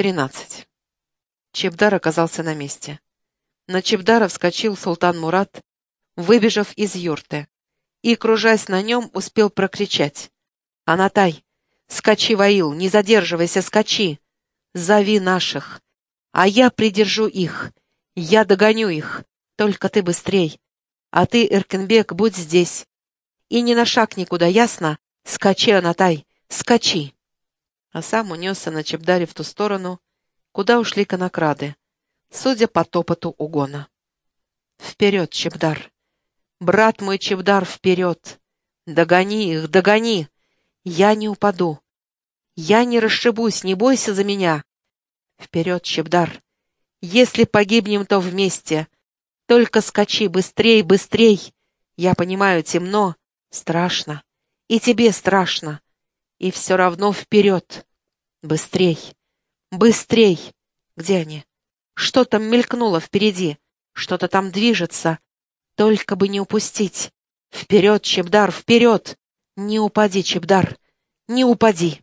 Тринадцать. Чебдар оказался на месте. На Чебдара вскочил султан Мурат, выбежав из юрты, и, кружась на нем, успел прокричать. «Анатай, скачи, Ваил, не задерживайся, скачи! Зови наших, а я придержу их, я догоню их, только ты быстрей. А ты, Эркенбек, будь здесь. И не на шаг никуда, ясно? Скачи, Анатай, скачи!» А сам унесся на Чебдаре в ту сторону, куда ушли конокрады, судя по топоту угона. «Вперед, Чебдар! Брат мой Чебдар, вперед! Догони их, догони! Я не упаду! Я не расшибусь, не бойся за меня! Вперед, Чебдар! Если погибнем, то вместе! Только скачи, быстрей, быстрей! Я понимаю, темно, страшно, и тебе страшно!» И все равно вперед. Быстрей. Быстрей. Где они? Что там мелькнуло впереди? Что-то там движется. Только бы не упустить. Вперед, Чебдар, вперед! Не упади, Чебдар, не упади!